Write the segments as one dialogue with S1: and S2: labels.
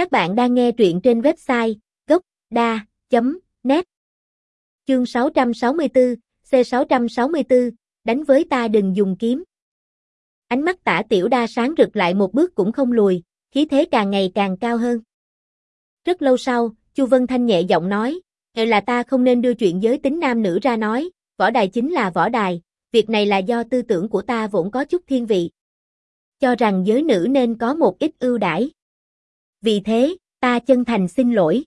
S1: Các bạn đang nghe truyện trên website gốc.da.net Chương 664, C664, đánh với ta đừng dùng kiếm. Ánh mắt tả tiểu đa sáng rực lại một bước cũng không lùi, khí thế càng ngày càng cao hơn. Rất lâu sau, Chu Vân Thanh nhẹ giọng nói, Hệ là ta không nên đưa chuyện giới tính nam nữ ra nói, võ đài chính là võ đài, việc này là do tư tưởng của ta vốn có chút thiên vị. Cho rằng giới nữ nên có một ít ưu đãi. Vì thế, ta chân thành xin lỗi.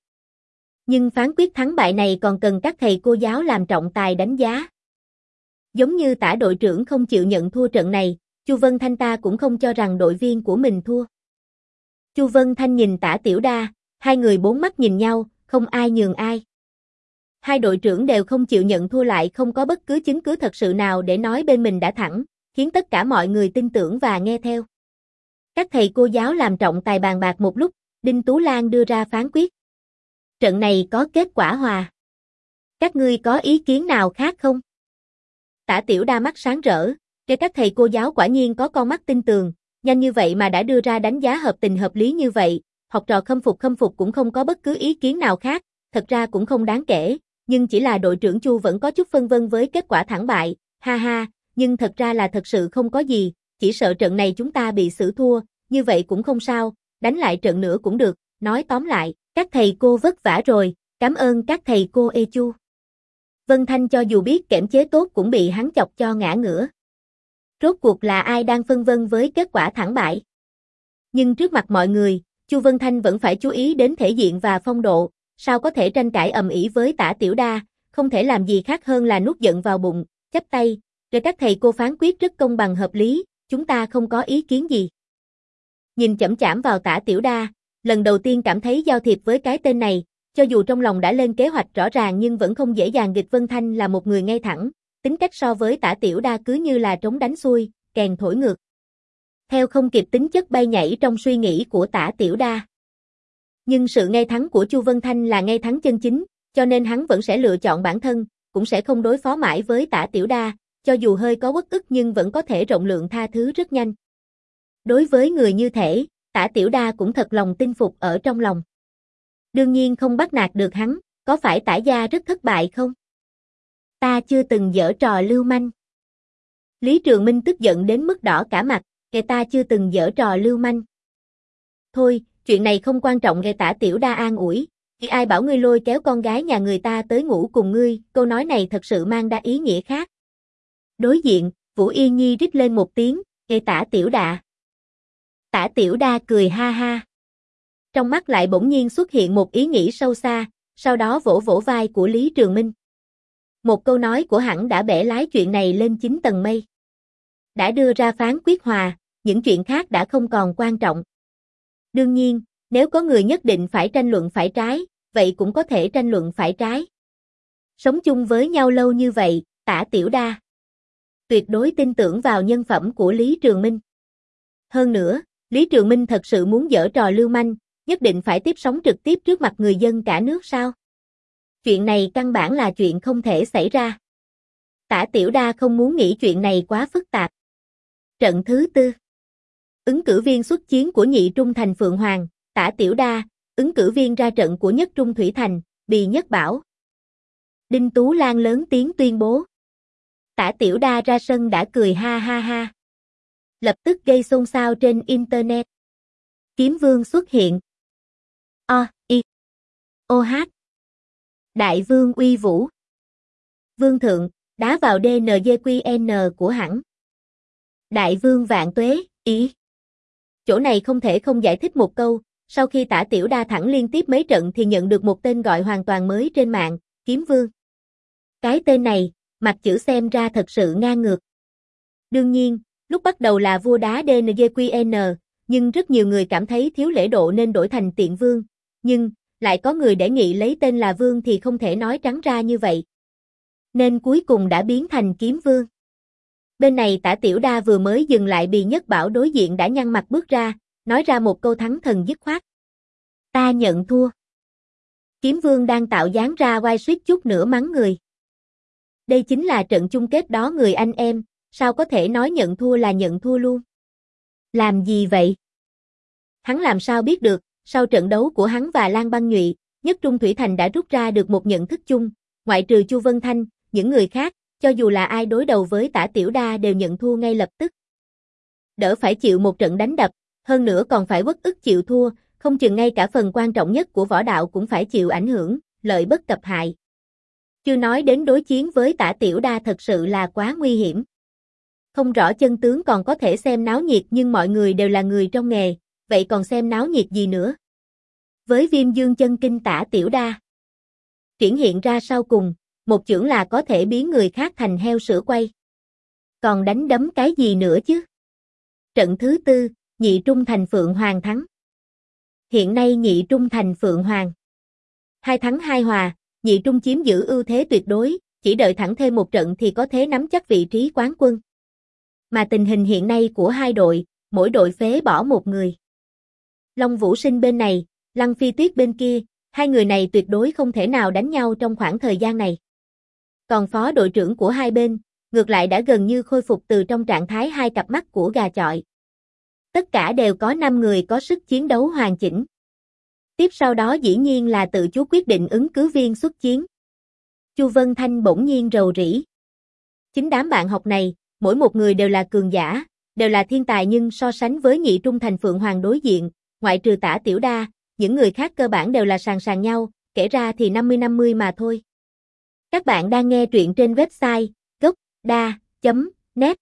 S1: Nhưng phán quyết thắng bại này còn cần các thầy cô giáo làm trọng tài đánh giá. Giống như tả đội trưởng không chịu nhận thua trận này, Chu Vân Thanh ta cũng không cho rằng đội viên của mình thua. Chu Vân Thanh nhìn tả tiểu đa, hai người bốn mắt nhìn nhau, không ai nhường ai. Hai đội trưởng đều không chịu nhận thua lại không có bất cứ chứng cứ thật sự nào để nói bên mình đã thẳng, khiến tất cả mọi người tin tưởng và nghe theo. Các thầy cô giáo làm trọng tài bàn bạc một lúc, Đinh Tú Lan đưa ra phán quyết. Trận này có kết quả hòa. Các ngươi có ý kiến nào khác không? Tả tiểu đa mắt sáng rỡ, cho các thầy cô giáo quả nhiên có con mắt tin tường, nhanh như vậy mà đã đưa ra đánh giá hợp tình hợp lý như vậy, học trò khâm phục khâm phục cũng không có bất cứ ý kiến nào khác, thật ra cũng không đáng kể, nhưng chỉ là đội trưởng Chu vẫn có chút phân vân với kết quả thẳng bại, ha ha, nhưng thật ra là thật sự không có gì, chỉ sợ trận này chúng ta bị xử thua, như vậy cũng không sao, đánh lại trận nữa cũng được, nói tóm lại, các thầy cô vất vả rồi, cảm ơn các thầy cô ê chu. Vân Thanh cho dù biết kẻm chế tốt cũng bị hắn chọc cho ngã ngửa. Rốt cuộc là ai đang phân vân với kết quả thẳng bại? Nhưng trước mặt mọi người, Chu Vân Thanh vẫn phải chú ý đến thể diện và phong độ, sao có thể tranh cãi ầm ĩ với tả tiểu đa, không thể làm gì khác hơn là nuốt giận vào bụng, chắp tay, rồi các thầy cô phán quyết rất công bằng hợp lý, chúng ta không có ý kiến gì. Nhìn chậm chạm vào tả tiểu đa, lần đầu tiên cảm thấy giao thiệp với cái tên này, cho dù trong lòng đã lên kế hoạch rõ ràng nhưng vẫn không dễ dàng nghịch Vân Thanh là một người ngay thẳng, tính cách so với tả tiểu đa cứ như là trống đánh xuôi, kèn thổi ngược. Theo không kịp tính chất bay nhảy trong suy nghĩ của tả tiểu đa. Nhưng sự ngay thắng của Chu Vân Thanh là ngay thắng chân chính, cho nên hắn vẫn sẽ lựa chọn bản thân, cũng sẽ không đối phó mãi với tả tiểu đa, cho dù hơi có bất ức nhưng vẫn có thể rộng lượng tha thứ rất nhanh. Đối với người như thể, tả tiểu đa cũng thật lòng tin phục ở trong lòng. Đương nhiên không bắt nạt được hắn, có phải tả gia rất thất bại không? Ta chưa từng dở trò lưu manh. Lý Trường Minh tức giận đến mức đỏ cả mặt, kẻ ta chưa từng dở trò lưu manh. Thôi, chuyện này không quan trọng gây tả tiểu đa an ủi, Khi ai bảo ngươi lôi kéo con gái nhà người ta tới ngủ cùng ngươi, câu nói này thật sự mang đa ý nghĩa khác. Đối diện, Vũ Yên Nhi rít lên một tiếng, gây tả tiểu đa. Tả tiểu đa cười ha ha. Trong mắt lại bỗng nhiên xuất hiện một ý nghĩ sâu xa, sau đó vỗ vỗ vai của Lý Trường Minh. Một câu nói của hẳn đã bẻ lái chuyện này lên chín tầng mây. Đã đưa ra phán quyết hòa, những chuyện khác đã không còn quan trọng. Đương nhiên, nếu có người nhất định phải tranh luận phải trái, vậy cũng có thể tranh luận phải trái. Sống chung với nhau lâu như vậy, tả tiểu đa. Tuyệt đối tin tưởng vào nhân phẩm của Lý Trường Minh. Hơn nữa, Lý Trường Minh thật sự muốn dở trò lưu manh, nhất định phải tiếp sóng trực tiếp trước mặt người dân cả nước sao? Chuyện này căn bản là chuyện không thể xảy ra. Tả Tiểu Đa không muốn nghĩ chuyện này quá phức tạp. Trận thứ tư Ứng cử viên xuất chiến của nhị trung thành Phượng Hoàng, tả Tiểu Đa, ứng cử viên ra trận của nhất trung Thủy Thành, Bì Nhất Bảo. Đinh Tú Lan lớn tiếng tuyên bố. Tả Tiểu Đa ra sân đã cười ha ha ha. Lập tức gây xôn xao trên Internet. Kiếm Vương xuất hiện. O, I, O, H. Đại Vương uy vũ. Vương Thượng, đá vào DNGQN của hãng Đại Vương vạn tuế, ý. Chỗ này không thể không giải thích một câu, sau khi tả tiểu đa thẳng liên tiếp mấy trận thì nhận được một tên gọi hoàn toàn mới trên mạng, Kiếm Vương. Cái tên này, mặt chữ xem ra thật sự ngang ngược. Đương nhiên, lúc bắt đầu là vua đá DNGQN, nhưng rất nhiều người cảm thấy thiếu lễ độ nên đổi thành tiện vương, nhưng, lại có người đề nghị lấy tên là vương thì không thể nói trắng ra như vậy. Nên cuối cùng đã biến thành kiếm vương. Bên này tả tiểu đa vừa mới dừng lại bị nhất bảo đối diện đã nhăn mặt bước ra, nói ra một câu thắng thần dứt khoát. Ta nhận thua. Kiếm vương đang tạo dáng ra quay suýt chút nữa mắng người. Đây chính là trận chung kết đó người anh em, sao có thể nói nhận thua là nhận thua luôn. Làm gì vậy? Hắn làm sao biết được, sau trận đấu của hắn và Lan Băng Nhụy, nhất Trung Thủy Thành đã rút ra được một nhận thức chung, ngoại trừ Chu Vân Thanh, những người khác, cho dù là ai đối đầu với tả tiểu đa đều nhận thua ngay lập tức. Đỡ phải chịu một trận đánh đập, hơn nữa còn phải bất ức chịu thua, không chừng ngay cả phần quan trọng nhất của võ đạo cũng phải chịu ảnh hưởng, lợi bất cập hại. Chưa nói đến đối chiến với tả tiểu đa thật sự là quá nguy hiểm. Không rõ chân tướng còn có thể xem náo nhiệt nhưng mọi người đều là người trong nghề, vậy còn xem náo nhiệt gì nữa. Với viêm dương chân kinh tả tiểu đa. Triển hiện ra sau cùng, một chưởng là có thể biến người khác thành heo sữa quay. Còn đánh đấm cái gì nữa chứ? Trận thứ tư, nhị trung thành Phượng Hoàng thắng. Hiện nay nhị trung thành Phượng Hoàng. Hai thắng hai hòa, nhị trung chiếm giữ ưu thế tuyệt đối, chỉ đợi thẳng thêm một trận thì có thế nắm chắc vị trí quán quân. Mà tình hình hiện nay của hai đội, mỗi đội phế bỏ một người. Long Vũ Sinh bên này, Lăng Phi Tuyết bên kia, hai người này tuyệt đối không thể nào đánh nhau trong khoảng thời gian này. Còn phó đội trưởng của hai bên, ngược lại đã gần như khôi phục từ trong trạng thái hai cặp mắt của gà chọi. Tất cả đều có 5 người có sức chiến đấu hoàn chỉnh. Tiếp sau đó dĩ nhiên là tự chú quyết định ứng cứ viên xuất chiến. Chu Vân Thanh bỗng nhiên rầu rĩ. Chính đám bạn học này, mỗi một người đều là cường giả, đều là thiên tài nhưng so sánh với nhị trung thành Phượng Hoàng đối diện, ngoại trừ tả tiểu đa, những người khác cơ bản đều là sàng sàng nhau, kể ra thì 50-50 mà thôi. Các bạn đang nghe truyện trên website gocda.net